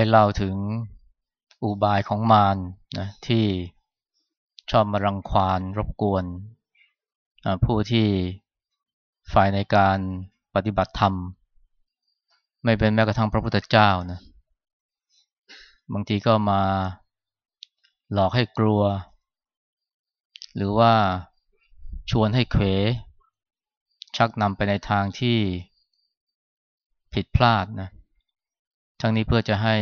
ได้เล่าถึงอุบายของมารนะที่ชอบมารังควานรบกวนผู้ที่ฝ่ายในการปฏิบัติธรรม ไม่เป็นแม้กระทั่งพระพุทธเจ้านะบางทีก็มาหลอกให้กลัว หรือว่าชวนให้เขว ชักนำไปในทางที่ผิดพลาดนะ ทั้งนี้เพื่อจะให้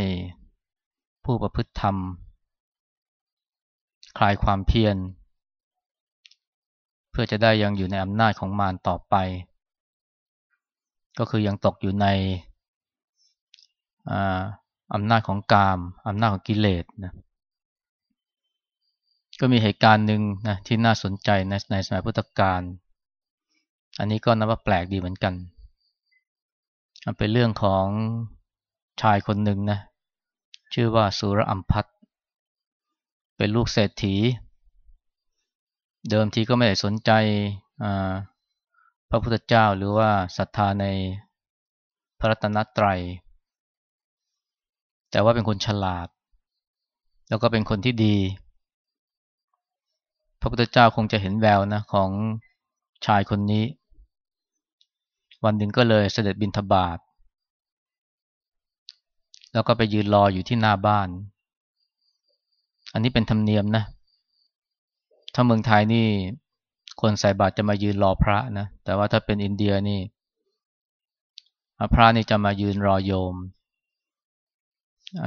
ผู้ประพฤติธรรม คลายความเพียร เพื่อจะได้ยังอยู่ในอำนาจของมารต่อไป ก็คือยังตกอยู่ในอำนาจของกามอำนาจของกิเลสนะก็มีเหตุการณ์หนึ่งนะที่น่าสนใจในในสมัยพุทธกาลอันนี้ก็นับว่าแปลกดีเหมือนกัน เป็นเรื่องของ ชายคนหนึ่งนะ ชื่อว่าสุรอัมพัทเป็นลูกเศรษฐี เดิมทีก็ไม่ได้สนใจพระพุทธเจ้าหรือว่าศรัทธาในพระรัตนตรัย แต่ว่าเป็นคนฉลาด แล้วก็เป็นคนที่ดี พระพุทธเจ้าคงจะเห็นแววนะของชายคนนี้ วันหนึ่งก็เลยเสด็จบินทบาท แล้วก็ไปยืนรออยู่ที่หน้าบ้าน อันนี้เป็นธรรมเนียมนะ ถ้าเมืองไทยนี่คนใส่บาตรจะมายืนรอพระนะ แต่ว่าถ้าเป็นอินเดียนี่พระนี่จะมายืนรอโยม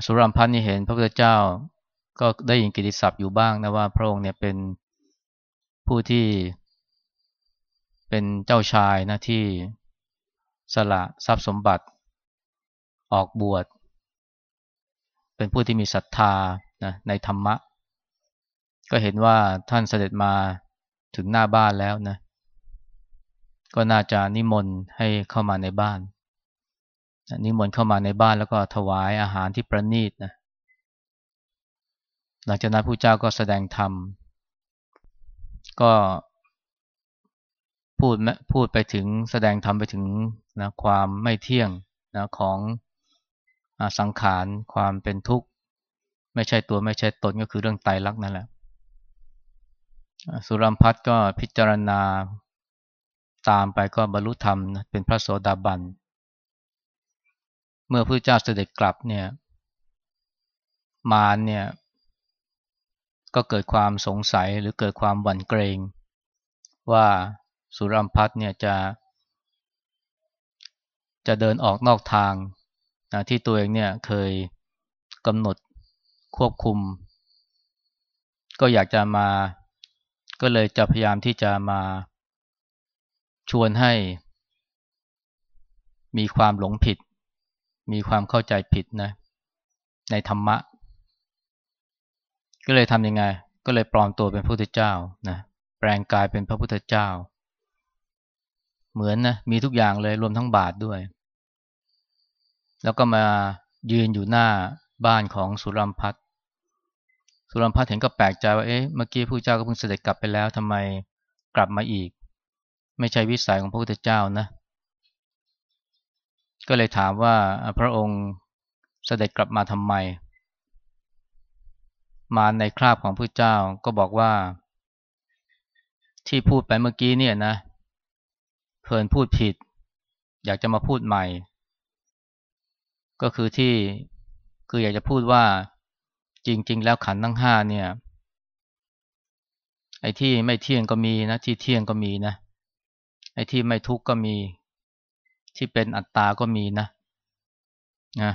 สุรัมพันธ์นี่เห็นพระพุทธเจ้าก็ได้ยินกิติศัพท์อยู่บ้างนะว่าพระองค์เนี่ยเป็นผู้ที่เป็นเจ้าชายนะที่สละทรัพย์สมบัติออกบวช เป็นผู้ที่มีศรัทธานะในธรรมะ ก็เห็นว่าท่านเสด็จมาถึงหน้าบ้านแล้วนะ ก็น่าจะนิมนต์ให้เข้ามาในบ้าน นิมนต์เข้ามาในบ้านแล้วก็ถวายอาหารที่ประณีตนะ หลังจากนั้นผู้เจ้าก็แสดงธรรม ก็พูดพูดไปถึงแสดงธรรมไปถึงนะความไม่เที่ยงนะของ สังขารความเป็นทุกข์ ไม่ใช่ตัวไม่ใช่ตนก็คือเรื่องไตรลักษณ์นั่นแหละสุรัมพัฒก็พิจารณาตามไปก็บรรลุธรรมเป็นพระโสดาบัน เมื่อพระเจ้าเสด็จกลับเนี่ย มารเนี่ย ก็เกิดความสงสัยหรือเกิดความหวั่นเกรง ว่าสุรัมพัฒเนี่ยจะ จะเดินออกนอกทาง นะที่ตัวเองเนี่ยเคยกำหนดควบคุม ก็อยากจะมา ก็เลยจะพยายามที่จะมาชวนให้ มีความหลงผิด มีความเข้าใจผิดนะในธรรมะ ก็เลยทำยังไง ก็เลยปลอมตัวเป็นพระพุทธเจ้านะแปลงกายเป็นพระพุทธเจ้า เหมือนนะมีทุกอย่างเลยรวมทั้งบาทด้วย แล้วก็มายืนอยู่หน้าบ้านของสุรัมพัฒสุรัมพัฒเห็นก็แปลกใจว่าเอ๊ะเมื่อกี้ผู้เจ้าก็เพิ่งเสด็จกลับไปแล้วทำไมกลับมาอีก ไม่ใช่วิสัยของพระพุทธเจ้านะ ก็เลยถามว่าพระองค์เสด็จกลับมาทำไม มาในคราบของพระเจ้าก็บอกว่า ที่พูดไปเมื่อกี้เนี่ยนะเพลินพูดผิด อยากจะมาพูดใหม่ ก็คือที่คืออยากจะพูดว่าจริง ๆ แล้วขันทั้งห้าเนี่ย ไอ้ที่ไม่เที่ยงก็มีนะ ที่เที่ยงก็มีนะ ไอ้ที่ไม่ทุกข์ก็มี ที่เป็นอัตตาก็มีนะนะ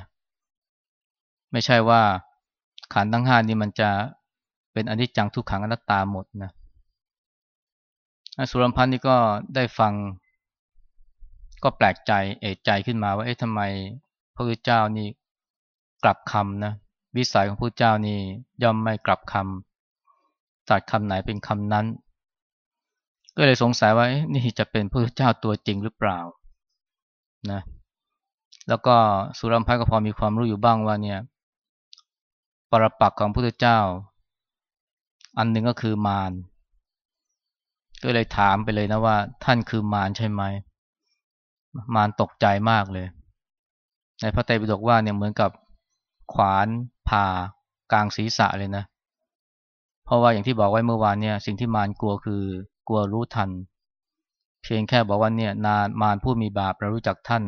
ไม่ใช่ว่าขันทั้งห้านี่มันจะเป็นอนิจจังทุกขังอนัตตาหมดนะสุรพันธ์นี่ก็ได้ฟัง ก็แปลกใจเอกใจขึ้นมาว่าเอ๊ะทำไม พระพุทธเจ้านี่กลับคำนะวิสัยของพระเจ้านี่ย่อมไม่กลับคำตัดคำไหนเป็นคำนั้น ก็เลยสงสัยว่านี่จะเป็นพระพุทธเจ้าตัวจริงหรือเปล่านะแล้วก็สุรัมพันก็พอมีความรู้อยู่บ้างว่าเนี่ยปรปักของพระพุทธเจ้า อันหนึ่งก็คือมารก็เลยถามไปเลยนะว่า ท่านคือมารใช่ไหมมารตกใจมากเลย ในพระไตรปิฎกว่าเนี่ยเหมือนกับขวานผ่ากลางศีรษะเลยนะ เพราะว่าอย่างที่บอกไว้เมื่อวานเนี่ยสิ่งที่มารกลัวคือกลัวรู้ทัน เพียงแค่บอกว่าเนี่ยนานมารผู้มีบาปเรารู้จักท่าน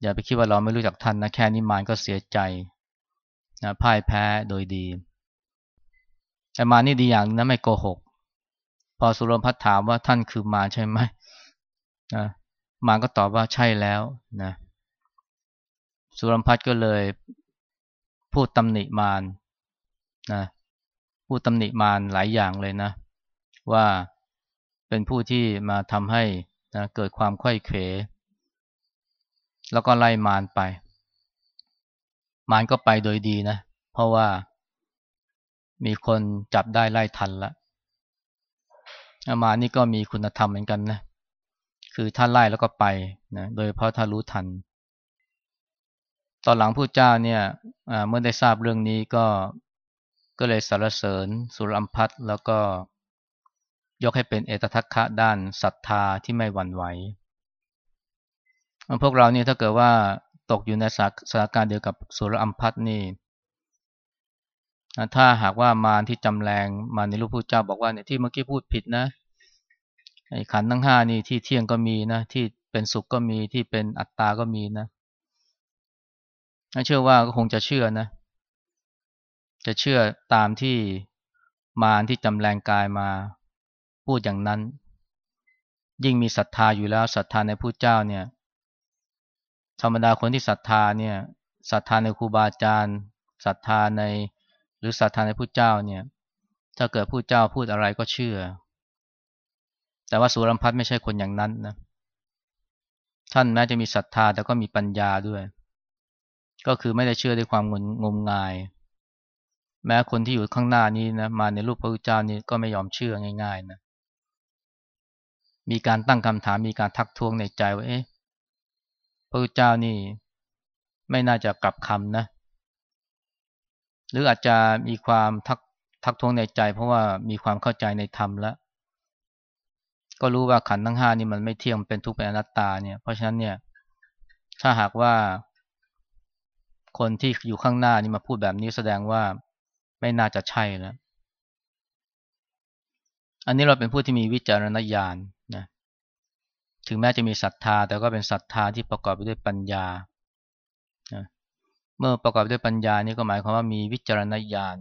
อย่าไปคิดว่าเราไม่รู้จักท่านนะแค่นี้มารก็เสียใจนะพ่ายแพ้โดยดี แต่มานี่ดีอย่างนะไม่โกหก พอสุรพัฒถามว่าท่านคือมารใช่ไหมนะมารก็ตอบว่าใช่แล้วนะ สุรพัฒก็เลยพูดตำหนิมารนะพูดตำหนิมารหลายอย่างเลยนะ ว่าเป็นผู้ที่มาทำให้นะเกิดความค่อยเขวแล้วก็ไล่มารไป มารก็ไปโดยดีนะ เพราะว่ามีคนจับได้ไล่ทันละมานี่ก็มีคุณธรรมเหมือนกันนะ คือถ้าไล่แล้วก็ไปนะ โดยเพราะถ้ารู้ทัน ตอนหลังผู้เจ้าเนี่ยเมื่อได้ทราบเรื่องนี้ก็ก็เลยสรรเสริญสุรัมพัทแล้วก็ยกให้เป็นเอตทัคคะด้านศรัทธาที่ไม่หวั่นไหวพวกเราเนี่ยถ้าเกิดว่าตกอยู่ในสถานการณ์เดียวกับสุรัมพัทนี่ถ้าหากว่ามารที่จำแรงมาในรูปผู้เจ้าบอกว่าเนี่ยที่เมื่อกี้พูดผิดนะไอ้ขันทั้งห้านี่ที่เที่ยงก็มีนะที่เป็นสุขก็มีที่เป็นอัตตาก็มีนะ เชื่อว่าก็คงจะเชื่อนะ จะเชื่อตามที่มารที่จำแรงกายมาพูดอย่างนั้น ยิ่งมีศรัทธาอยู่แล้วศรัทธาในผู้เจ้าเนี่ย ธรรมดาคนที่ศรัทธาเนี่ยศรัทธาในครูบาอาจารย์ศรัทธาในหรือศรัทธาในผู้เจ้าเนี่ย ถ้าเกิดผู้เจ้าพูดอะไรก็เชื่อ แต่ว่าสุรัมพัฒไม่ใช่คนอย่างนั้นนะท่านแม้จะมีศรัทธาแต่ก็มีปัญญาด้วย ก็คือไม่ได้เชื่อด้วยความงงมงาย แม้คนที่อยู่ข้างหน้านี้นะมาในรูปพระพุทธเจ้านี่ก็ไม่ยอมเชื่อง่าย ๆนะมีการตั้งคำถามมีการทักท้วงในใจว่าเอ๊ะพระพุทธเจ้านี่ไม่น่าจะกลับคำนะหรืออาจจะมีความทักทักท้วงในใจ เพราะว่ามีความเข้าใจในธรรมแล้วก็รู้ว่าขันธ์ทั้งห้านี่มันไม่เที่ยงเป็นทุกข์เป็นอนัตตาเนี่ยเพราะฉะนั้นเนี่ยถ้าหากว่า คนที่อยู่ข้างหน้านี่มาพูดแบบนี้แสดงว่าไม่น่าจะใช่แล้ว อันนี้เราเป็นผู้ที่มีวิจารณญาณนะ ถึงแม้จะมีศรัทธา แต่ก็เป็นศรัทธาที่ประกอบไปด้วยปัญญานะเมื่อประกอบด้วยปัญญานี่ก็หมายความว่ามีวิจารณญาณ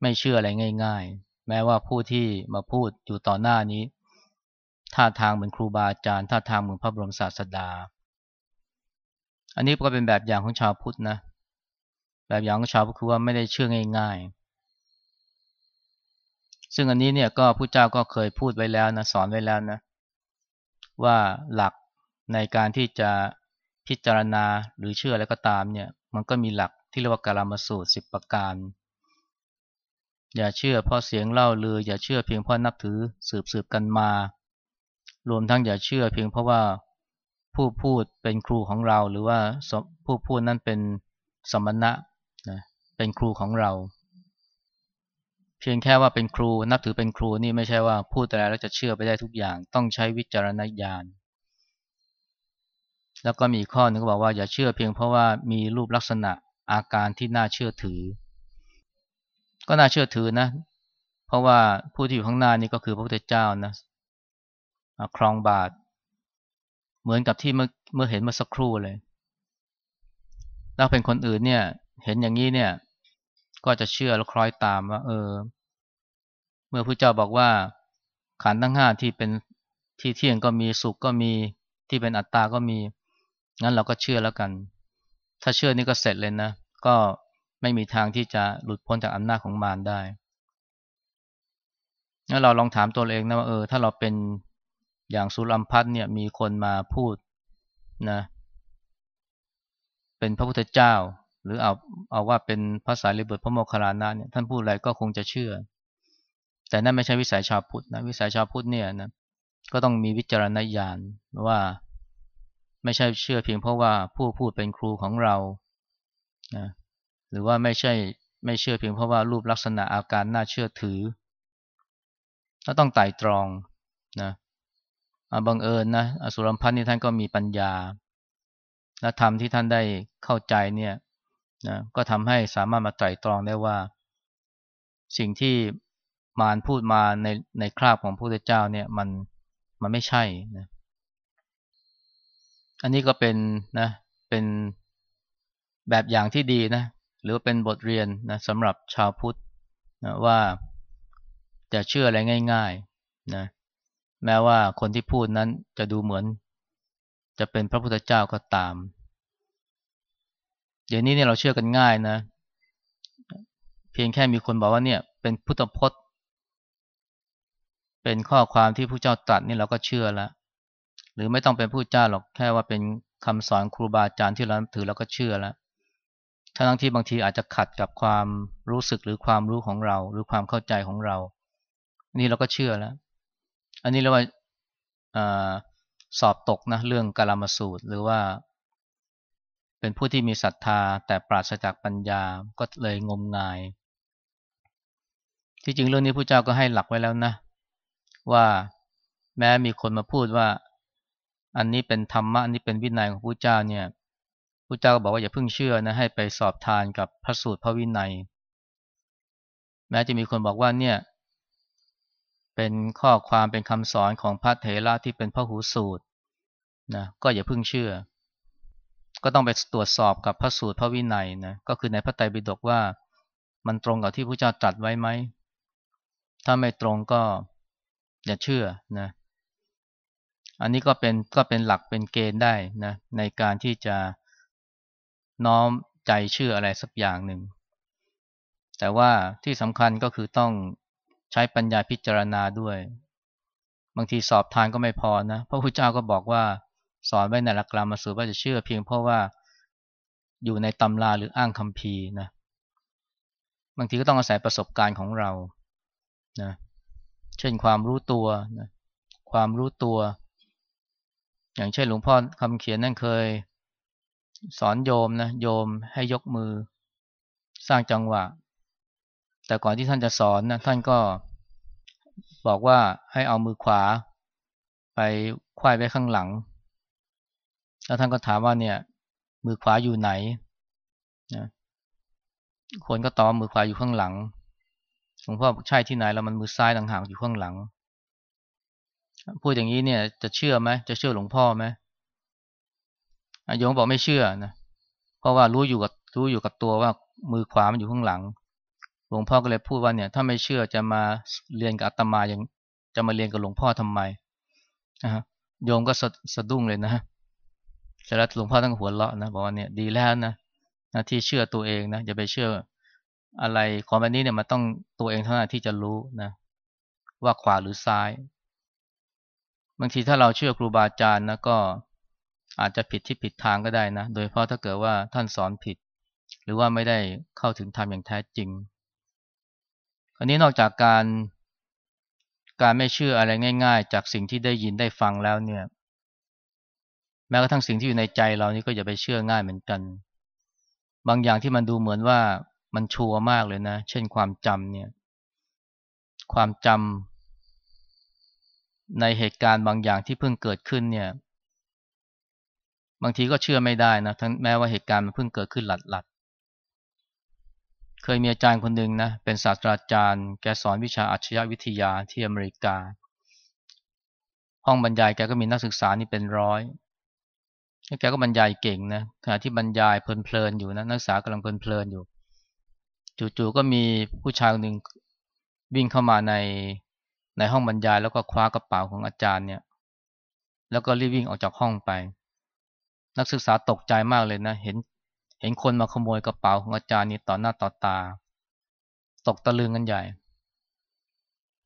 ไม่เชื่ออะไรง่าย ๆ แม้ว่าผู้ที่มาพูดอยู่ต่อหน้านี้ท่าทางเหมือนครูบาอาจารย์ท่าทางเหมือนพระบรมศาสดา อันนี้ก็เป็นแบบอย่างของชาวพุทธนะ แบบอย่างของชาวพุทธคือว่าไม่ได้เชื่อง่าย ๆ ซึ่งอันนี้เนี่ยก็ผู้เจ้าก็เคยพูดไว้แล้วนะสอนไว้แล้วนะ ว่าหลักในการที่จะพิจารณาหรือเชื่ออะไรก็ตามเนี่ย มันก็มีหลักที่เรียกว่าการมสูตรสิบประการ อย่าเชื่อเพราะเสียงเล่าลือ อย่าเชื่อเพียงเพราะนับถือสืบสืบกันมา รวมทั้งอย่าเชื่อเพียงเพราะว่า ผู้พูดเป็นครูของเราหรือว่าผู้พูดนั้นเป็นสมณะนะเป็นครูของเรา เพียงแค่ว่าเป็นครูนับถือเป็นครูนี่ไม่ใช่ว่าพูดอะไรแล้วจะเชื่อไปได้ทุกอย่าง ต้องใช้วิจารณญาณแล้วก็มีข้อนึงก็บอกว่าอย่าเชื่อเพียงเพราะว่ามีรูปลักษณะอาการที่น่าเชื่อถือ ก็น่าเชื่อถือนะ เพราะว่าผู้ที่อยู่ข้างหน้านี่ก็คือพระพุทธเจ้านะครองบาท เหมือนกับที่เมื่อเมื่อเห็นเมื่อสักครู่เลยแล้วเป็นคนอื่นเนี่ย เห็นอย่างนี้เนี่ย ก็จะเชื่อแล้วคล้อยตามว่า เออ เมื่อพระเจ้าบอกว่าขันทั้งห้าที่เป็นที่เที่ยงก็มีสุขก็มีที่เป็นอัตตาก็มี งั้นเราก็เชื่อแล้วกัน ถ้าเชื่อนี่ก็เสร็จเลยนะ ก็ไม่มีทางที่จะหลุดพ้นจากอำนาจของมารได้งั้นเราลองถามตัวเองนะว่าเออ ถ้าเราเป็น อย่างสุรัมพัฒเนี่ยมีคนมาพูดนะเป็นพระพุทธเจ้า หรือเอาเอาว่าเป็นภาษาลิบุตรพระโมคคัลลานะเนี่ยท่านพูดอะไรก็คงจะเชื่อ แต่นั่นไม่ใช่วิสัยชาวพุทธนะวิสัยชาวพุทธเนี่ยนะก็ต้องมีวิจารณญาณว่าไม่ใช่เชื่อเพียงเพราะว่าผู้พูดเป็นครูของเรานะหรือว่าไม่ใช่ไม่เชื่อเพียงเพราะว่ารูปลักษณะอาการน่าเชื่อถือ ก็ต้องไต่ตรองนะ บังเอิญนะอสุรพันธ์นี่ท่านก็มีปัญญา และธรรมที่ท่านได้เข้าใจเนี่ยนะก็ทำให้สามารถมาไตร่ตรองได้ว่า สิ่งที่มารพูดมาในในคราบของพระพุทธเจ้าเนี่ยมันมันไม่ใช่นะอันนี้ก็เป็นนะเป็นแบบอย่างที่ดีนะหรือเป็นบทเรียนนะสำหรับชาวพุทธนะว่าจะเชื่ออะไรง่าย ๆนะ แม้ว่าคนที่พูดนั้นจะดูเหมือน จะเป็นพระพุทธเจ้าก็ตาม เดี๋ยวนี้เนี่ยเราเชื่อกันง่ายนะ เพียงแค่มีคนบอกว่าเนี่ยเป็นพุทธพจน์ เป็นข้อความที่ผู้เจ้าตรัสนี่เราก็เชื่อแล้วหรือไม่ต้องเป็นผู้เจ้าหรอกแค่ว่าเป็นคำสอนครูบาอาจารย์ที่เราถือเราก็เชื่อแล้วทั้งที่บางทีอาจจะขัดกับความรู้สึกหรือความรู้ของเรา หรือความเข้าใจของเรา นี่เราก็เชื่อแล้ว อันนี้เรียกว่าอสอบตกนะเรื่องกาลามสูตร หรือว่า เป็นผู้ที่มีศรัทธาแต่ปราศจากปัญญาก็เลยงมงาย ที่จริงเรื่องนี้พระเจ้าก็ให้หลักไว้แล้วนะ ว่าแม้มีคนมาพูดว่า อันนี้เป็นธรรมะอันนี้เป็นวินัยของพระเจ้าเนี่ยพระเจ้าก็บอกว่าอย่าเพิ่งเชื่อนะให้ไปสอบทานกับพระสูตรพระวินัย แม้จะมีคนบอกว่าเนี่ย เป็นข้อความเป็นคำสอนของพระเถระที่เป็นพระหูสูตรนะก็อย่าเพิ่งเชื่อ ก็ต้องไปตรวจสอบกับพระสูตรพระวินัยนะก็คือในพระไตรปิฎกว่ามันตรงกับที่พระเจ้าตรัสไว้ไหม ถ้าไม่ตรงก็อย่าเชื่อนะอันนี้ก็เป็นก็เป็นหลักเป็นเกณฑ์ได้นะในการที่จะน้อมใจเชื่ออะไรสักอย่างหนึ่งแต่ว่าที่สำคัญก็คือต้อง ใช้ปัญญาพิจารณาด้วย บางทีสอบทานก็ไม่พอนะพระพุทธเจ้าก็บอกว่าสอนไว้ในหลักกรรมสูตรว่าจะเชื่อเพียงเพราะว่าอยู่ในตำราหรืออ้างคัมภีนะบางทีก็ต้องอาศัยประสบการณ์ของเรานะเช่นความรู้ตัวนะความรู้ตัว อย่างเช่นหลวงพ่อคำเขียนนั่นเคย สอนโยมนะโยมให้ยกมือ สร้างจังหวะ แต่ก่อนที่ท่านจะสอนนะท่านก็บอกว่าให้เอามือขวา ไปควายไว้ข้างหลัง แล้วท่านก็ถามว่าเนี่ย มือขวาอยู่ไหนนะคนก็ตอบมือขวาอยู่ข้างหลังหลวงพ่อใช่ที่ไหนแล้วมันมือซ้ายต่างหากอยู่ข้างหลัง พูดอย่างนี้เนี่ย จะเชื่อไหมจะเชื่อหลวงพ่อไหมอโยมบอกไม่เชื่อนะเพราะว่ารู้อยู่กับรู้อยู่กับตัวว่ามือขวามันอยู่ข้างหลัง หลวงพ่อก็เลยพูดว่าเนี่ยถ้าไม่เชื่อจะมาเรียนกับอาตมาอย่างจะมาเรียนกับหลวงพ่อทำไมนะฮะโยมก็สะสะดุ้งเลยนะเสร็จแล้วหลวงพ่อตั้งหัวเราะนะบอกว่าเนี่ยดีแล้วนะนะที่เชื่อตัวเองนะอย่าไปเชื่ออะไรของแบบนี้เนี่ยมันต้องตัวเองเท่านั้นที่จะรู้นะ ว่าขวาหรือซ้าย บางทีถ้าเราเชื่อครูบาอาจารย์นะก็อาจจะผิดที่ผิดทางก็ได้นะ โดยเพราะถ้าเกิดว่าท่านสอนผิด หรือว่าไม่ได้เข้าถึงธรรมอย่างแท้จริง อันนี้นอกจากการการไม่เชื่ออะไรง่าย ๆ จากสิ่งที่ได้ยินได้ฟังแล้วเนี่ย แม้กระทั่งสิ่งที่อยู่ในใจเรานี่ก็อย่าไปเชื่อง่ายเหมือนกัน บางอย่างที่มันดูเหมือนว่ามันชัวร์มากเลยนะ เช่นความจำเนี่ย ความจำในเหตุการณ์บางอย่างที่เพิ่งเกิดขึ้นเนี่ย บางทีก็เชื่อไม่ได้นะทั้งแม้ว่าเหตุการณ์มันเพิ่งเกิดขึ้นหลัดหลัด เคยมีอาจารย์คนหนึ่งนะ เป็นศาสตราจารย์ แกสอนวิชาอัจฉริยวิทยาที่อเมริกา ห้องบรรยายแกก็มีนักศึกษานี่เป็นร้อย แกก็บรรยายเก่งนะ ขณะที่บรรยายเพลินๆอยู่นะ นักศึกษากำลังเพลินๆอยู่ จู่ๆก็มีผู้ชายคนหนึ่งวิ่งเข้ามาในในห้องบรรยายแล้วก็คว้ากระเป๋าของอาจารย์เนี่ย แล้วก็รีบวิ่งออกจากห้องไป นักศึกษาตกใจมากเลยนะ เห็น เห็นคนมาขโมยกระเป๋าของอาจารย์นี่ต่อหน้าต่อตา ตกตะลึงกันใหญ่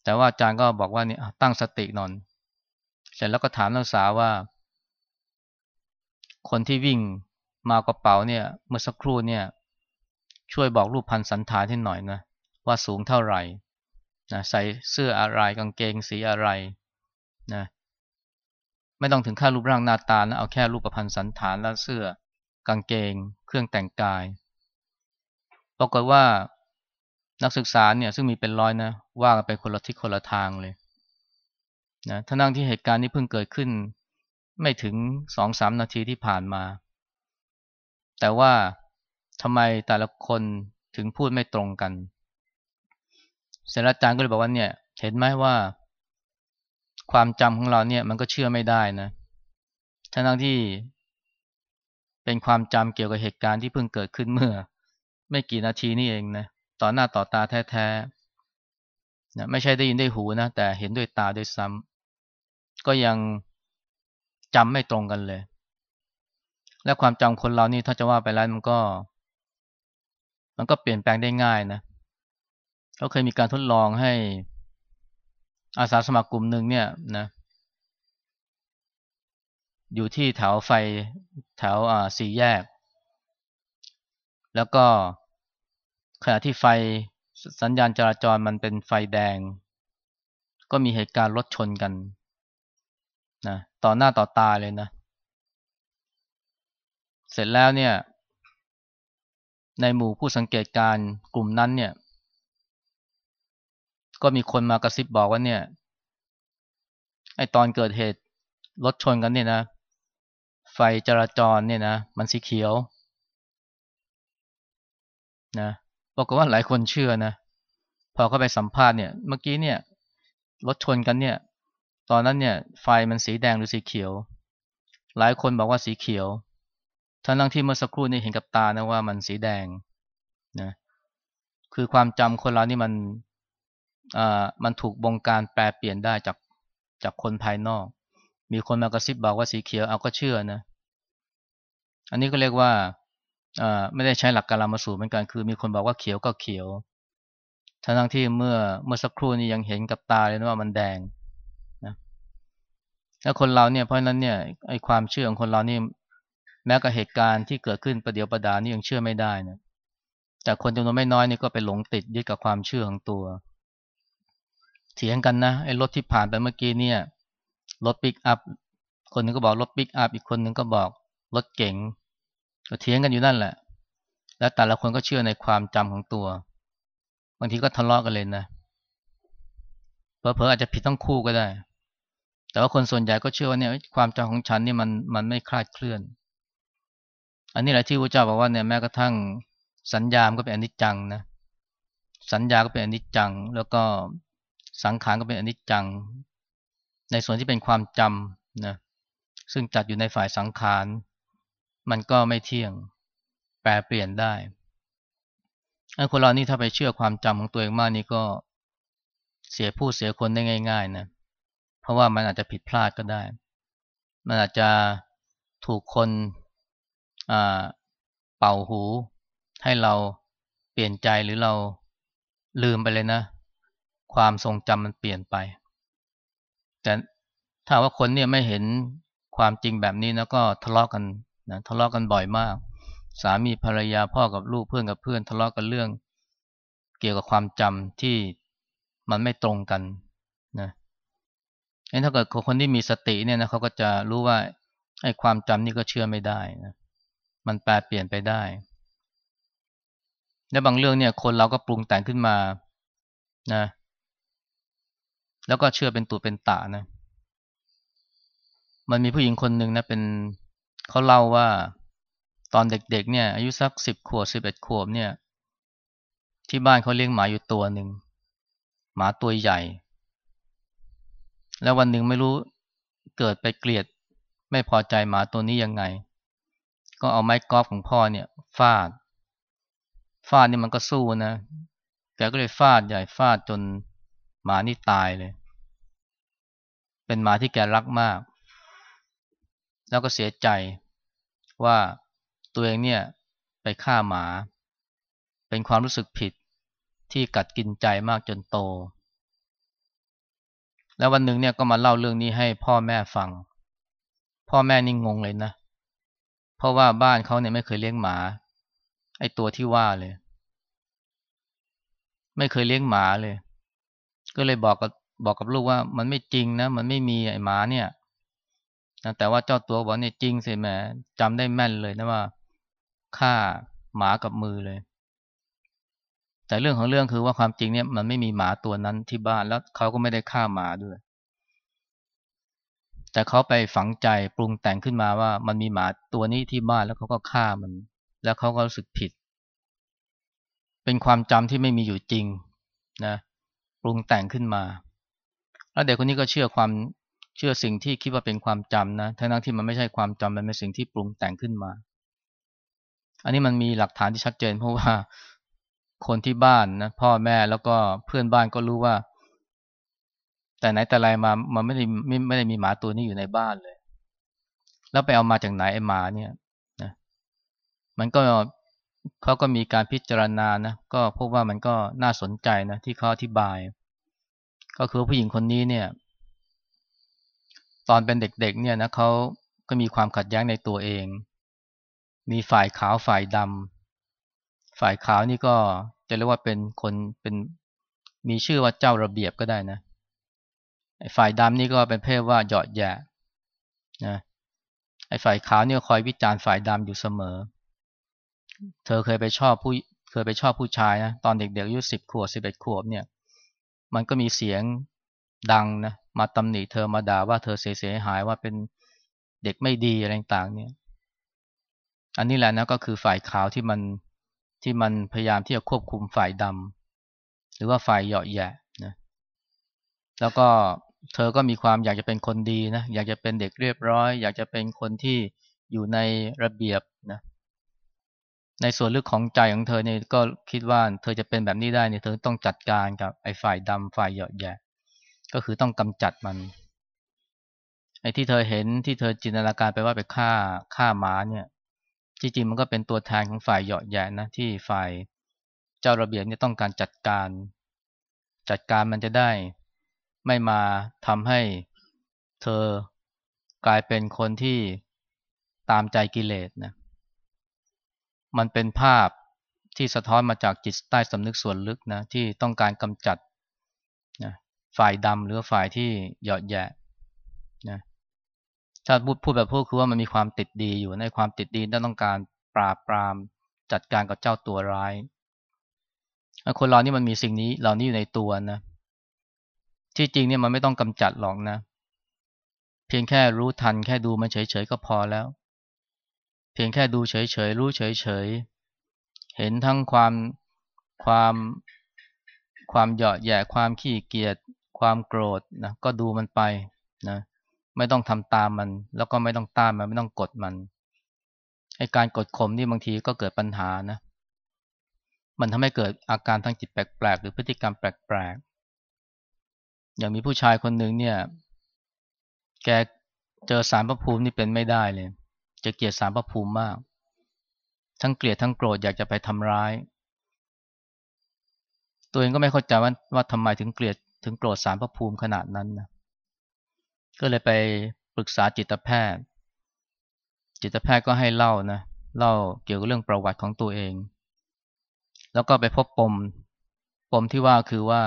แต่ว่าอาจารย์ก็บอกว่านี่ตั้งสตินอน เสร็จแล้วก็ถามนักศึกษาว่า คนที่วิ่งมากระเป๋าเนี่ย เมื่อสักครู่เนี่ย ช่วยบอกรูปพันสันฐานให้หน่อยนะว่าสูงเท่าไหร่นะใส่เสื้ออะไรกางเกงสีอะไรนะไม่ต้องถึงค่ารูปร่างหน้าตานะเอาแค่รูปประพันธ์สันฐานและเสื้อ กางเกง เครื่องแต่งกาย ปรากฏว่านักศึกษาเนี่ยซึ่งมีเป็นร้อยนะว่ากันไปคนละทิศคนละทางเลยนะถ้านั่งที่เหตุการณ์นี้เพิ่งเกิดขึ้น ไม่ถึงสองสามนาทีที่ผ่านมา แต่ว่าทำไมแต่ละคนถึงพูดไม่ตรงกันเสร็จอาจารย์ก็เลยบอกว่าเนี่ย เห็นไหมว่า ความจำของเราเนี่ย มันก็เชื่อไม่ได้นะทั้งที่ เป็นความจำเกี่ยวกับเหตุการณ์ที่เพิ่งเกิดขึ้นเมื่อ ไม่กี่นาทีนี่เองนะต่อหน้าต่อตาแท้ๆนะไม่ใช่ได้ยินได้หูนะแต่เห็นด้วยตาด้วยซ้ำก็ยังจำไม่ตรงกันเลย และความจำคนเรานี่ถ้าจะว่าไปแล้วมันก็ มันก็เปลี่ยนแปลงได้ง่ายนะเขาเคยมีการทดลองให้อาสาสมัครกลุ่มหนึ่งเนี่ยนะ อยู่ที่แถวไฟแถวสี่แยก แล้วก็ขณะที่ไฟสัญญาณจราจรมันเป็นไฟแดง ก็มีเหตุการณ์รถชนกันนะต่อหน้าต่อตาเลยนะ เสร็จแล้วเนี่ย ในหมู่ผู้สังเกตการกลุ่มนั้นเนี่ย ก็มีคนมากระซิบบอกว่าเนี่ยไอตอนเกิดเหตุรถชนกันเนี่ยนะ ไฟจราจรเนี่ยนะมันสีเขียวนะบอกว่าหลายคนเชื่อนะพอเข้าไปสัมภาษณ์เนี่ย เมื่อกี้เนี่ยรถชนกันเนี่ย ตอนนั้นเนี่ยไฟมันสีแดงหรือสีเขียว หลายคนบอกว่าสีเขียวทั้งที่เมื่อสักครู่นี้เห็นกับตานะว่ามันสีแดงนะคือความจำคนเรานี่มันอ่ามันถูกบงการแปลเปลี่ยนได้จากจากคนภายนอก มีคนมากระซิบบอกว่าสีเขียวเอาก็เชื่อนะ อันนี้ก็เรียกว่าไม่ได้ใช้หลักการามาสูตรเหมือนกันคือ มีคนบอกว่าเขียวก็เขียวทั้งที่เมื่อเมื่อสักครู่นี้ยังเห็นกับตาเลยนะว่ามันแดงนะแล้วคนเราเนี่ยเพราะนั้นเนี่ยไอ้ความเชื่อของคนเรานี่แม้กับเหตุการณ์ที่เกิดขึ้นประเดี๋ยวประดานี่ยังเชื่อไม่ได้นะแต่คนจำนวนไม่น้อยนี่ก็ไปหลงติดยึดกับความเชื่อของตัวเถียงกันนะไอ้รถที่ผ่านไปเมื่อกี้เนี่ย รถปิกอัพคนนึงก็บอกรถปิกอัพอีกคนนึงก็บอกรถเก๋งก็เถียงกันอยู่นั่นแหละ แล้วแต่ละคนก็เชื่อในความจำของตัว บางทีก็ทะเลาะกันเลยนะเพอเพออาจจะผิดทั้งคู่ก็ได้ แต่ว่าคนส่วนใหญ่ก็เชื่อว่าเนี่ยความจำของฉันนี่มันมันไม่คลาดเคลื่อน อันนี้แหละที่พระเจ้าบอกว่าเนี่ยแม้กระทั่งสัญญาก็เป็นอนิจจังนะ สัญญาก็เป็นอนิจจัง แล้วก็สังขารก็เป็นอนิจจัง ในส่วนที่เป็นความจำนะซึ่งจัดอยู่ในฝ่ายสังขาร มันก็ไม่เที่ยงแปรเปลี่ยนได้คนเรานี่ถ้าไปเชื่อความจำของตัวเองมากนี่ก็เสียผู้เสียคนได้ง่าย ๆ นะ เพราะว่ามันอาจจะผิดพลาดก็ได้ มันอาจจะถูกคนเป่าหู ให้เราเปลี่ยนใจหรือเราลืมไปเลยนะ ความทรงจำมันเปลี่ยนไป แต่ถ้าว่าคนเนี่ยไม่เห็นความจริงแบบนี้นะก็ทะเลาะกกันนะทะเลาะกกันบ่อยมาก สามีภรรยาพ่อกับลูกเพื่อนกับเพื่อน ทะเลาะกกันเรื่อง เกี่ยวกับความจำที่มันไม่ตรงกันนะถ้าเกิดคนที่มีสติเนี่ยนะเขาก็จะรู้ว่าไอ้ความจำนี่ก็เชื่อไม่ได้นะมันแปลเปลี่ยนไปได้ และบางเรื่องเนี่ยคนเราก็ปรุงแต่งขึ้นมานะ แล้วก็เชื่อเป็นตูเป็นตานะ มันมีผู้หญิงคนหนึ่งนะเป็นเขาเล่าว่าตอนเด็กๆ เนี่ย อายุสักสิบขวบสิบเอ็ดขวบเนี่ย ที่บ้านเขาเลี้ยงหมาอยู่ตัวหนึ่งหมาตัวใหญ่ แล้ววันหนึ่งไม่รู้เกิดไปเกลียดไม่พอใจหมาตัวนี้ยังไง ก็เอาไม้กอล์ฟของพ่อเนี่ยฟาด ฟาดนี่มันก็สู้นะแกก็เลยฟาดใหญ่ฟาดจน หมานี่ตายเลย เป็นหมาที่แกรักมาก แล้วก็เสียใจว่าตัวเองเนี่ยไปฆ่าหมา เป็นความรู้สึกผิดที่กัดกินใจมากจนโต แล้ววันหนึ่งเนี่ยก็มาเล่าเรื่องนี้ให้พ่อแม่ฟัง พ่อแม่นิ่งงงเลยนะ เพราะว่าบ้านเขาเนี่ยไม่เคยเลี้ยงหมา ไอ้ตัวที่ว่าเลย ไม่เคยเลี้ยงหมาเลย ก็เลยบอกกับบอกกับลูกว่ามันไม่จริงนะ มันไม่มีไอ้หมาเนี่ยแต่ว่าเจ้าตัวบอกเนี่ยจริงสิแหมจำได้แม่นเลยนะว่าฆ่าหมากับมือเลย แต่เรื่องของเรื่องคือว่าความจริงเนี่ยมันไม่มีหมาตัวนั้นที่บ้านแล้วเขาก็ไม่ได้ฆ่าหมาด้วย แต่เขาไปฝังใจปรุงแต่งขึ้นมาว่า มันมีหมาตัวนี้ที่บ้านแล้วเขาก็ฆ่ามัน แล้วเขาก็รู้สึกผิด เป็นความจำที่ไม่มีอยู่จริงนะ ปรุงแต่งขึ้นมา แล้วเด็กคนนี้ก็เชื่อความเชื่อสิ่งที่คิดว่าเป็นความจำนะทั้งที่มันไม่ใช่ความจำมันเป็นสิ่งที่ปรุงแต่งขึ้นมา อันนี้มันมีหลักฐานที่ชัดเจน เพราะว่าคนที่บ้านนะพ่อแม่แล้วก็เพื่อนบ้านก็รู้ว่า แต่ไหนแต่ไรมามันไม่ได้ไม่ไม่ได้มีหมาตัวนี้อยู่ในบ้านเลย แล้วไปเอามาจากไหนไอ้หมาเนี่ยนะมันก็ เขาก็มีการพิจารณานะก็พบว่ามันก็น่าสนใจนะที่เขาอธิบาย ก็คือผู้หญิงคนนี้เนี่ย ตอนเป็นเด็กๆเนี่ยนะเขาก็มีความขัดแย้งในตัวเอง มีฝ่ายขาวฝ่ายดำฝ่ายขาวนี่ก็จะเรียกว่าเป็นคนเป็นมีชื่อว่าเจ้าระเบียบก็ได้นะฝ่ายดำนี่ก็เป็นเพศว่าหยอดแย่นะไอ้ฝ่ายขาวเนี่ยคอยวิจารณ์ฝ่ายดำอยู่เสมอเธอเคยไปชอบผู้เคยไปชอบผู้ชายนะตอนเด็กๆอายุสิบขวบสิบเอ็ดขวบเนี่ย มันก็มีเสียงดังนะมาตำหนิเธอมาด่าว่าเธอเสียหายว่าเป็นเด็กไม่ดีอะไรต่างเนี่ย อันนี้แหละนะก็คือฝ่ายขาวที่มันที่มันพยายามที่จะควบคุมฝ่ายดำหรือว่าฝ่ายเหยาะแยะนะแล้วก็เธอก็มีความอยากจะเป็นคนดีนะอยากจะเป็นเด็กเรียบร้อย อยากจะเป็นคนที่อยู่ในระเบียบนะ ในส่วนลึกของใจของเธอเนี่ยก็คิดว่าเธอจะเป็นแบบนี้ได้เนี่ยเธอต้องจัดการกับไอ้ฝ่ายดำฝ่ายเหยาะแยะ ก็คือต้องกำจัดมันไอ้ที่เธอเห็นที่เธอจินตนาการไปว่าไปฆ่าฆ่าหมาเนี่ยจริงๆมันก็เป็นตัวแทนของฝ่ายเหยาะแยะนะที่ฝ่ายเจ้าระเบียบเนี่ยต้องการจัดการ จัดการมันจะได้ไม่มาทำให้เธอกลายเป็นคนที่ตามใจกิเลสนะ มันเป็นภาพที่สะท้อนมาจากจิตใต้สำนึกส่วนลึกนะที่ต้องการกำจัดนะฝ่ายดำหรือฝ่ายที่หยอดแยะนะถ้าพูดพูดแบบพูดคือว่ามันมีความติดดีอยู่ในความติดดีนั่นต้องการปราบปรามจัดการกับเจ้าตัวร้าย คนเรานี่มันมีสิ่งนี้เหล่านี้อยู่ในตัวนะ ที่จริงเนี่ยมันไม่ต้องกำจัดหรอกนะ เพียงแค่รู้ทันแค่ดูมันเฉยๆก็พอแล้ว เพียงแค่ดูเฉยๆ รู้เฉยๆ เห็นทั้งความความความเหยาะแย่ความขี้เกียจความโกรธนะก็ดูมันไปนะไม่ต้องทำตามมัน แล้วก็ไม่ต้องตามมันไม่ต้องกดมันไอการกดข่มนี่บางทีก็เกิดปัญหานะมันทำให้เกิดอาการทางจิตแปลกๆ หรือพฤติกรรมแปลกๆ อย่างมีผู้ชายคนหนึ่งเนี่ย แกเจอสารพระภูมินี่เป็นไม่ได้เลย จะเกลียดสารพระภูมิมาก ทั้งเกลียดทั้งโกรธอยากจะไปทำร้าย ตัวเองก็ไม่เข้าใจว่าว่าทำไมถึงเกลียดถึงโกรธสารพระภูมิขนาดนั้นนะก็เลยไปปรึกษาจิตแพทย์ จิตแพทย์ก็ให้เล่านะเล่าเกี่ยวกับเรื่องประวัติของตัวเอง แล้วก็ไปพบปม ปมที่ว่าคือว่า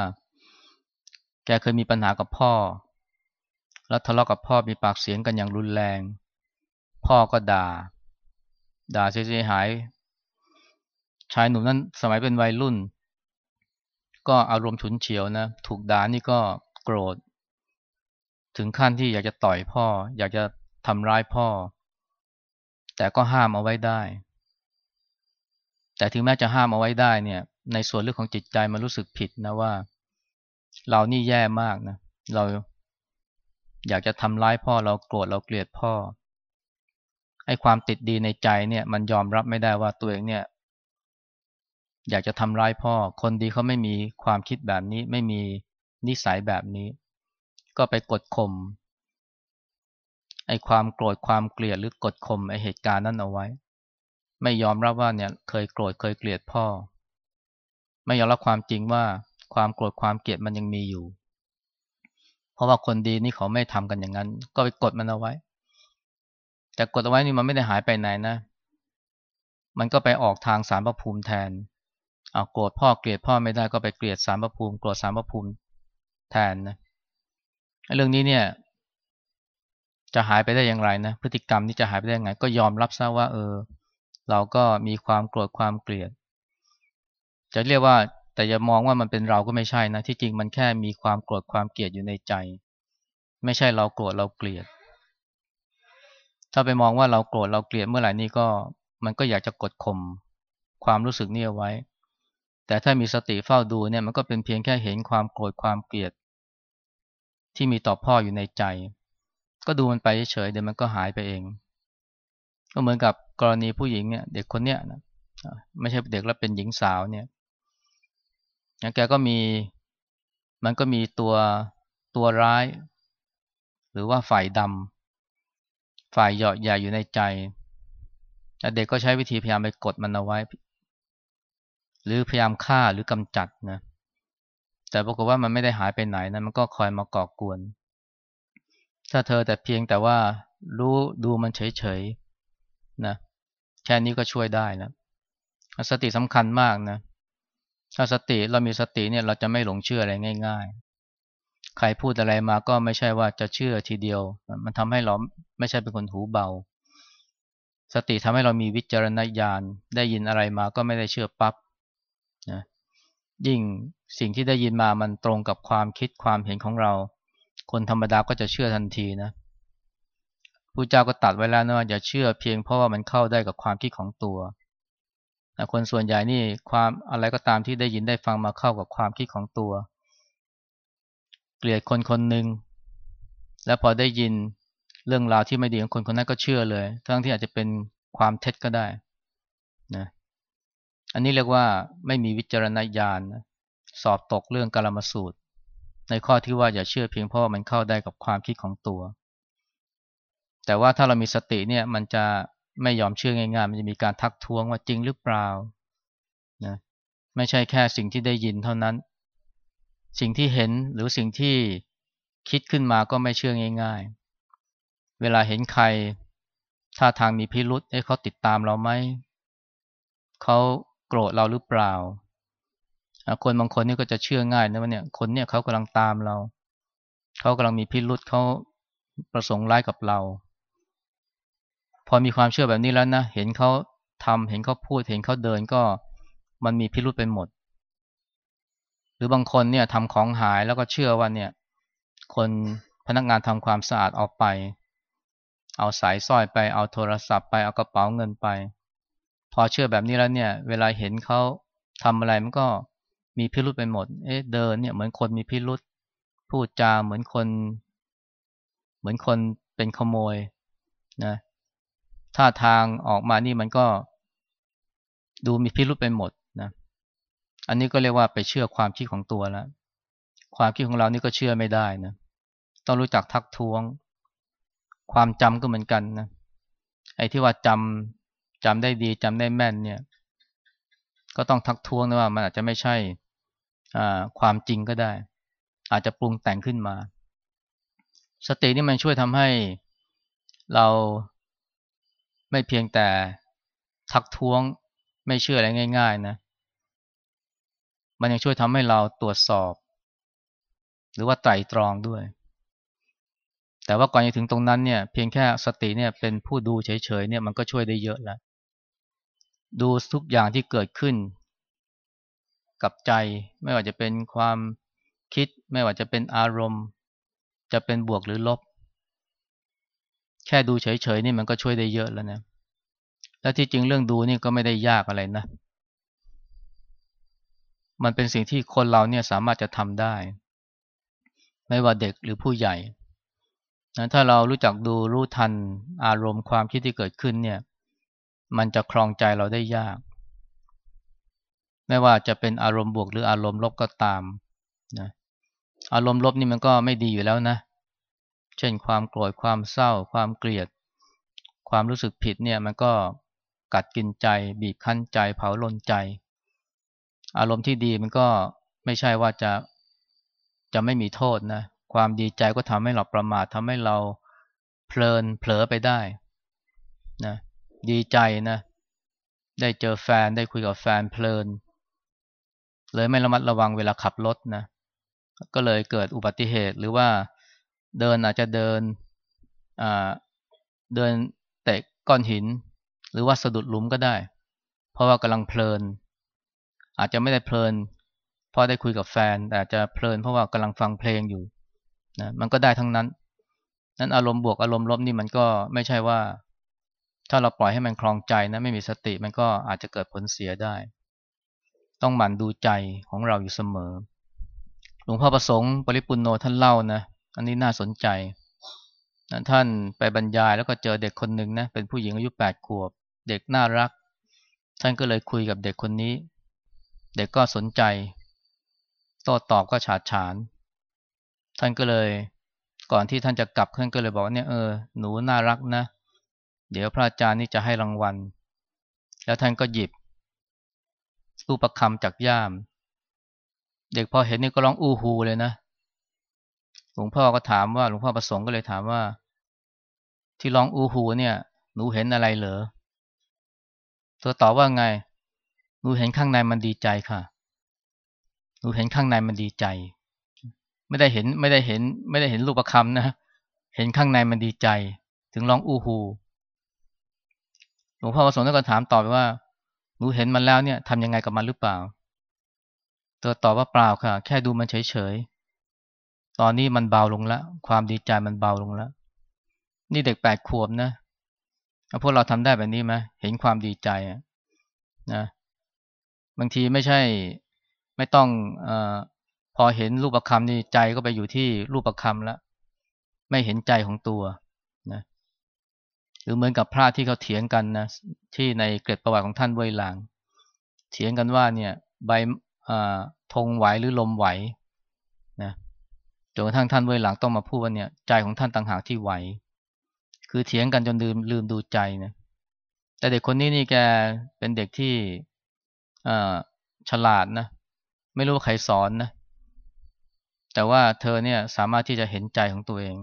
แกเคยมีปัญหากับพ่อ แล้วทะเลาะกับพ่อมีปากเสียงกันอย่างรุนแรง พ่อก็ด่า ด่าเสียหาย ชายหนุ่มนั้นสมัยเป็นวัยรุ่น ก็อารมณ์ฉุนเฉียวนะ ถูกด่านี่ก็โกรธ ถึงขั้นที่อยากจะต่อยพ่อ อยากจะทำร้ายพ่อ แต่ก็ห้ามเอาไว้ได้ แต่ถึงแม้จะห้ามเอาไว้ได้เนี่ย ในส่วนเรื่องของจิตใจมันรู้สึกผิดนะว่า เรานี่แย่มากนะ เราอยากจะทำร้ายพ่อเราโกรธเราเกลียดพ่อ ไอ้ความติดดีในใจเนี่ย มันยอมรับไม่ได้ว่าตัวเองเนี่ย อยากจะทำร้ายพ่อ คนดีเขาไม่มีความคิดแบบนี้ ไม่มีนิสัยแบบนี้ ก็ไปกดข่มไอ้ความโกรธความเกลียดหรือกดข่มไอ้เหตุการณ์นั้นเอาไว้ ไม่ยอมรับว่าเนี่ย เคยโกรธเคยเกลียดพ่อ ไม่ยอมรับความจริงว่าความโกรธความเกลียดมันยังมีอยู่ เพราะว่าคนดีนี่เขาไม่ทำกันอย่างนั้น ก็ไปกดมันเอาไว้ แต่กดเอาไว้นี่มันไม่ได้หายไปไหนนะ มันก็ไปออกทางสารพระภูมิแทนเอาโกรธพ่อเกลียดพ่อไม่ได้ก็ไปเกลียดสารพระภูมิโกรธสารพระภูมิแทนนะเรื่องนี้เนี่ย จะหายไปได้อย่างไรนะพฤติกรรมนี้จะหายไปได้ยังไง ก็ยอมรับซะว่า เออ เราก็มีความโกรธความเกลียด จะเรียกว่าแต่อย่ามองว่ามันเป็นเราก็ไม่ใช่นะที่จริงมันแค่มีความโกรธความเกลียดอยู่ในใจ ไม่ใช่เราโกรธเราเกลียด ถ้าไปมองว่าเราโกรธเราเกลียดเมื่อไหร่นี่ก็ มันก็อยากจะกดข่มความรู้สึกนี้เอาไว้ แต่ถ้ามีสติเฝ้าดูเนี่ยมันก็เป็นเพียงแค่เห็นความโกรธความเกลียด ที่มีต่อพ่ออยู่ในใจ ก็ดูมันไปเฉยเดี๋ยวมันก็หายไปเอง ก็เหมือนกับกรณีผู้หญิงเนี่ยเด็กคนเนี้ยนะไม่ใช่เด็กแล้วเป็นหญิงสาวเนี่ยแกก็มีมันก็มีตัวตัวร้าย หรือว่าฝ่ายดำ ฝ่ายเหยาะใหญ่อยู่ในใจเด็กก็ใช้วิธีพยายามไปกดมันเอาไว้ หรือพยายามฆ่าหรือกำจัดนะแต่ปรากฏว่ามันไม่ได้หายไปไหนนะมันก็คอยมาก่อกวน ถ้าเธอแต่เพียงแต่ว่ารู้ดูมันเฉยๆนะแค่นี้ก็ช่วยได้แล้วสติสำคัญมากนะถ้าสติเรามีสติเนี่ยเราจะไม่หลงเชื่ออะไรง่าย ใครพูดอะไรมาก็ไม่ใช่ว่าจะเชื่อทีเดียว มันทำให้เราไม่ใช่เป็นคนหูเบา สติทำให้เรามีวิจารณญาณ ได้ยินอะไรมาก็ไม่ได้เชื่อปับ๊บนะยิ่งสิ่งที่ได้ยินมามันตรงกับความคิดความเห็นของเรา คนธรรมดาก็จะเชื่อทันทีนะผู้เจ้าก็ตัดไว้แล้วนะว่าอย่าเชื่อเพียงเพราะว่ามันเข้าได้กับความคิดของตัวคนส่วนใหญ่นี่ความอะไรก็ตามที่ได้ยินได้ฟังมาเข้ากับความคิดของตัว เกลียดคนคนหนึ่งแล้วพอได้ยินเรื่องราวที่ไม่ดีของคนคนนั้นก็เชื่อเลย ทั้งที่อาจจะเป็นความเท็จก็ได้นะอันนี้เรียกว่าไม่มีวิจารณญาณนะสอบตกเรื่องกาลมสูตร ในข้อที่ว่าอย่าเชื่อเพียงเพราะมันเข้าได้กับความคิดของตัว แต่ว่าถ้าเรามีสติเนี่ยมันจะไม่ยอมเชื่อง่ายๆ มันจะมีการทักท้วงว่าจริงหรือเปล่านะไม่ใช่แค่สิ่งที่ได้ยินเท่านั้น สิ่งที่เห็นหรือสิ่งที่คิดขึ้นมาก็ไม่เชื่อง่าย ๆ เวลาเห็นใครท่าทางมีพิรุษเอ้เขาติดตามเราไหม เขาโกรธเราหรือเปล่า คนบางคนนี่ก็จะเชื่อง่ายนะว่าเนี่ย คนเนี่ยเขากำลังตามเรา เขากำลังมีพิรุษเขาประสงค์ร้ายกับเรา พอมีความเชื่อแบบนี้แล้วนะ เห็นเขาทำเห็นเขาพูด เห็นเขาเดินก็มันมีพิรุษไปหมด หรือบางคนเนี่ยทำของหายแล้วก็เชื่อว่าเนี่ยคนพนักงานทำความสะอาดออกไป เอาสายสร้อยไป เอาโทรศัพท์ไป เอากระเป๋าเงินไป พอเชื่อแบบนี้แล้วเนี่ย เวลาเห็นเขาทำอะไรมันก็มีพิรุษไปหมด เอ๊ะเดินเนี่ยเหมือนคนมีพิรุษ พูดจาเหมือนคน เหมือนคนเป็นขโมยนะท่าทางออกมานี่มันก็ ดูมีพิรุษไปหมด อันนี้ก็เรียกว่าไปเชื่อความคิดของตัวแล้ว ความคิดของเรานี่ก็เชื่อไม่ได้นะ ต้องรู้จักทักท้วง ความจำก็เหมือนกันนะ ไอ้ที่ว่าจำจำได้ดีจำได้แม่นเนี่ย ก็ต้องทักท้วงนะว่ามันอาจจะไม่ใช่ความจริงก็ได้ อาจจะปรุงแต่งขึ้นมา สตินี่มันช่วยทำให้เราไม่เพียงแต่ทักท้วงไม่เชื่ออะไรง่าย ๆ นะ มันยังช่วยทำให้เราตรวจสอบ หรือว่าไตรตรองด้วย แต่ว่าก่อนจะถึงตรงนั้นเนี่ยเพียงแค่สติเนี่ยเป็นผู้ดูเฉยๆเนี่ยมันก็ช่วยได้เยอะแล้วดูทุกอย่างที่เกิดขึ้น กับใจไม่ว่าจะเป็นความคิด ไม่ว่าจะเป็นอารมณ์ จะเป็นบวกหรือลบ แค่ดูเฉยๆนี่มันก็ช่วยได้เยอะแล้วนะและที่จริงเรื่องดูนี่ก็ไม่ได้ยากอะไรนะ มันเป็นสิ่งที่คนเราเนี่ยสามารถจะทำได้ ไม่ว่าเด็กหรือผู้ใหญ่นะถ้าเรารู้จักดูรู้ทันอารมณ์ความคิดที่เกิดขึ้นเนี่ย มันจะคลองใจเราได้ยาก ไม่ว่าจะเป็นอารมณ์บวกหรืออารมณ์ลบก็ตามนะอารมณ์ลบนี่มันก็ไม่ดีอยู่แล้วนะ เช่นความโกรธความเศร้า ความเกลียด ความรู้สึกผิดเนี่ยมันก็กัดกินใจ บีบคั้นใจเผาลนใจ อารมณ์ที่ดีมันก็ไม่ใช่ว่าจะจะไม่มีโทษนะ ความดีใจก็ทำให้เราประมาททำให้เราเพลินเผลอไปได้นะดีใจนะ ได้เจอแฟนได้คุยกับแฟนเพลิน เลยไม่ระมัดระวังเวลาขับรถนะ ก็เลยเกิดอุบัติเหตุหรือว่าเดินอาจจะเดินเดินเตะก้อนหิน หรือว่าสะดุดหลุมก็ได้ เพราะว่ากำลังเพลิน อาจจะไม่ได้เพลิน เพราะได้คุยกับแฟน แต่อาจจะเพลินเพราะว่ากำลังฟังเพลงอยู่นะมันก็ได้ทั้งนั้น นั้นอารมณ์บวกอารมณ์ลบนี่มันก็ไม่ใช่ว่า ถ้าเราปล่อยให้มันคลองใจนะไม่มีสติมันก็อาจจะเกิดผลเสียได้ ต้องหมั่นดูใจของเราอยู่เสมอ หลวงพ่อประสงค์ปริปุนโนท่านเล่านะอันนี้น่าสนใจนะท่านไปบรรยายแล้วก็เจอเด็กคนหนึ่งนะเป็นผู้หญิงอายุแปดขวบ เด็กน่ารัก ท่านก็เลยคุยกับเด็กคนนี้ เด็กก็สนใจ โต้ตอบก็ฉาดฉาน ท่านก็เลย ก่อนที่ท่านจะกลับท่านก็เลยบอกเนี่ยเออหนูน่ารักนะ เดี๋ยวพระอาจารย์นี่จะให้รางวัล แล้วท่านก็หยิบรูปประคำจากย่าม เด็กพอเห็นนี่ก็ร้องอู้ฮูเลยนะ หลวงพ่อก็ถามว่าหลวงพ่อประสงค์ก็เลยถามว่า ที่ร้องอู้ฮูเนี่ย หนูเห็นอะไรเหรอเธอตอบว่าไง หนูเห็นข้างในมันดีใจค่ะหนูเห็นข้างในมันดีใจ ไม่ได้เห็นไม่ได้เห็น ไม่ได้เห็นรูปคำนะ เห็นข้างในมันดีใจ ถึงร้องอู้ฮูหลวงพ่อประสงค์ก็ถามต่อไปว่าหนูเห็นมันแล้วเนี่ยทำยังไงกับมันหรือเปล่าเธอตอบว่าเปล่าค่ะ แค่ดูมันเฉยๆ ตอนนี้มันเบาลงแล้ว ความดีใจมันเบาลงแล้ว นี่เด็กแปดขวบนะพวกเราทำได้แบบนี้ไหมเห็นความดีใจนะ บางทีไม่ใช่ไม่ต้องอพอเห็นรูปคำนี่ใจก็ไปอยู่ที่รูปคำแล้ว ไม่เห็นใจของตัวนะหรือเหมือนกับพระที่เขาเถียงกันนะที่ในเกร็ดประวัติของท่านเวยหลาง เถียงกันว่าเนี่ยใบธงไหวหรือลมไหวนะจนกระทั่งท่านเวยหลังต้องมาพูดว่าเนี่ยใจของท่านต่างหากที่ไหว คือเถียงกันจนลืมลืมดูใจนะแต่เด็กคนนี้นี่แกเป็นเด็กที่ ฉลาดนะ ไม่รู้ว่าใครสอนนะ แต่ว่าเธอเนี่ยสามารถที่จะเห็นใจของตัวเอง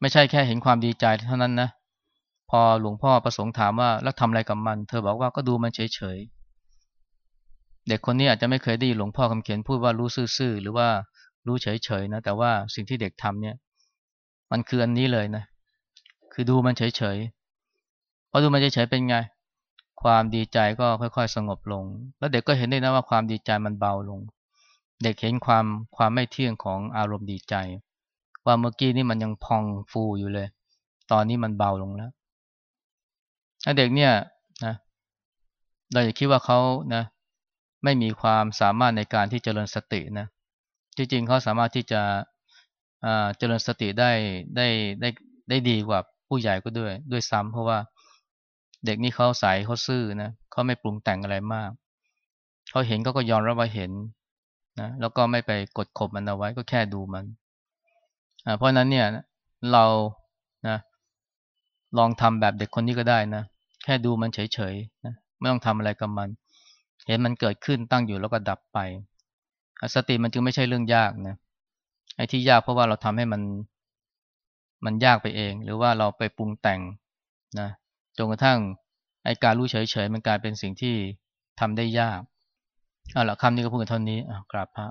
ไม่ใช่แค่เห็นความดีใจเท่านั้นนะ พอหลวงพ่อประสงค์ถามว่าแล้วทำอะไรกับมัน เธอบอกว่าก็ดูมันเฉยๆ เด็กคนนี้อาจจะไม่เคยได้ยินหลวงพ่อคำเขียนพูดว่ารู้ซื่อๆ หรือว่ารู้เฉยๆนะ แต่ว่าสิ่งที่เด็กทำเนี่ย มันคืออันนี้เลยนะ คือดูมันเฉยๆพอดูมันเฉยๆเป็นไง ความดีใจก็ค่อยๆ สงบลง แล้วเด็กก็เห็นได้นะว่าความดีใจมันเบาลง เด็กเห็นความความไม่เที่ยงของอารมณ์ดีใจ ว่าเมื่อกี้นี่มันยังพองฟูอยู่เลย ตอนนี้มันเบาลงแล้วถ้าเด็กเนี่ยนะเราจะคิดว่าเขานะไม่มีความสามารถในการที่จเจริญสตินะจริงๆเขาสามารถที่จะเจริญสติได้ได้ได้ได้ดีกว่าผู้ใหญ่ก็ด้วย ด้วยซ้ำเพราะว่าเเด็กนี่เขาใสเขาซื่อนะเขาไม่ปรุงแต่งอะไรมากเขาเห็นเขาก็ยอมรับว่าเห็นนะแล้วก็ไม่ไปกดข่มมันเอาไว้ก็แค่ดูมันเพราะนั้นเนี่ยเรานะลองทำแบบเด็กคนนี้ก็ได้นะแค่ดูมันเฉยๆนะไม่ต้องทำอะไรกับมัน เห็นมันเกิดขึ้นตั้งอยู่แล้วก็ดับไป สติมันจึงไม่ใช่เรื่องยากนะไอ้ที่ยากเพราะว่าเราทำให้มันมันยากไปเอง หรือว่าเราไปปรุงแต่งนะ จนกระทั่งไอ้การรู้เฉยๆมันกลายเป็นสิ่งที่ทำได้ยากเอาละคำนี้ก็พูดกันเท่านี้กราบพระ